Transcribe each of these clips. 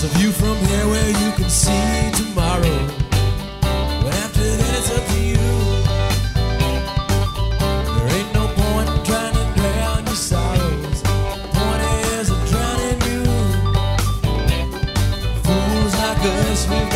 There's a view from here where you can see tomorrow. But after that, it's up to you. There ain't no point in trying to drown your sorrows. The point is, I'm drowning you. Fools like us, we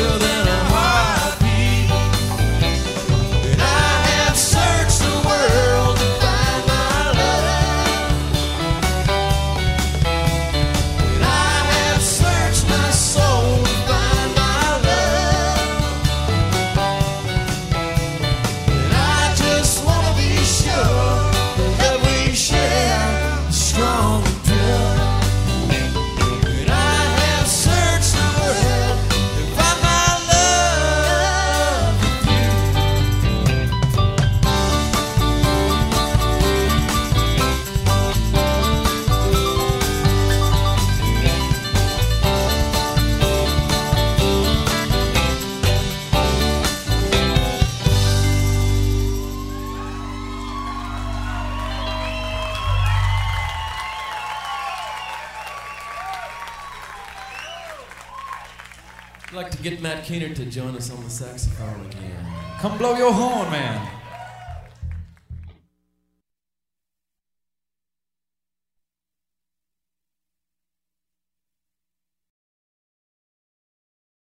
till the I'd like to get Matt Keener to join us on the saxophone again. Come blow your horn, man.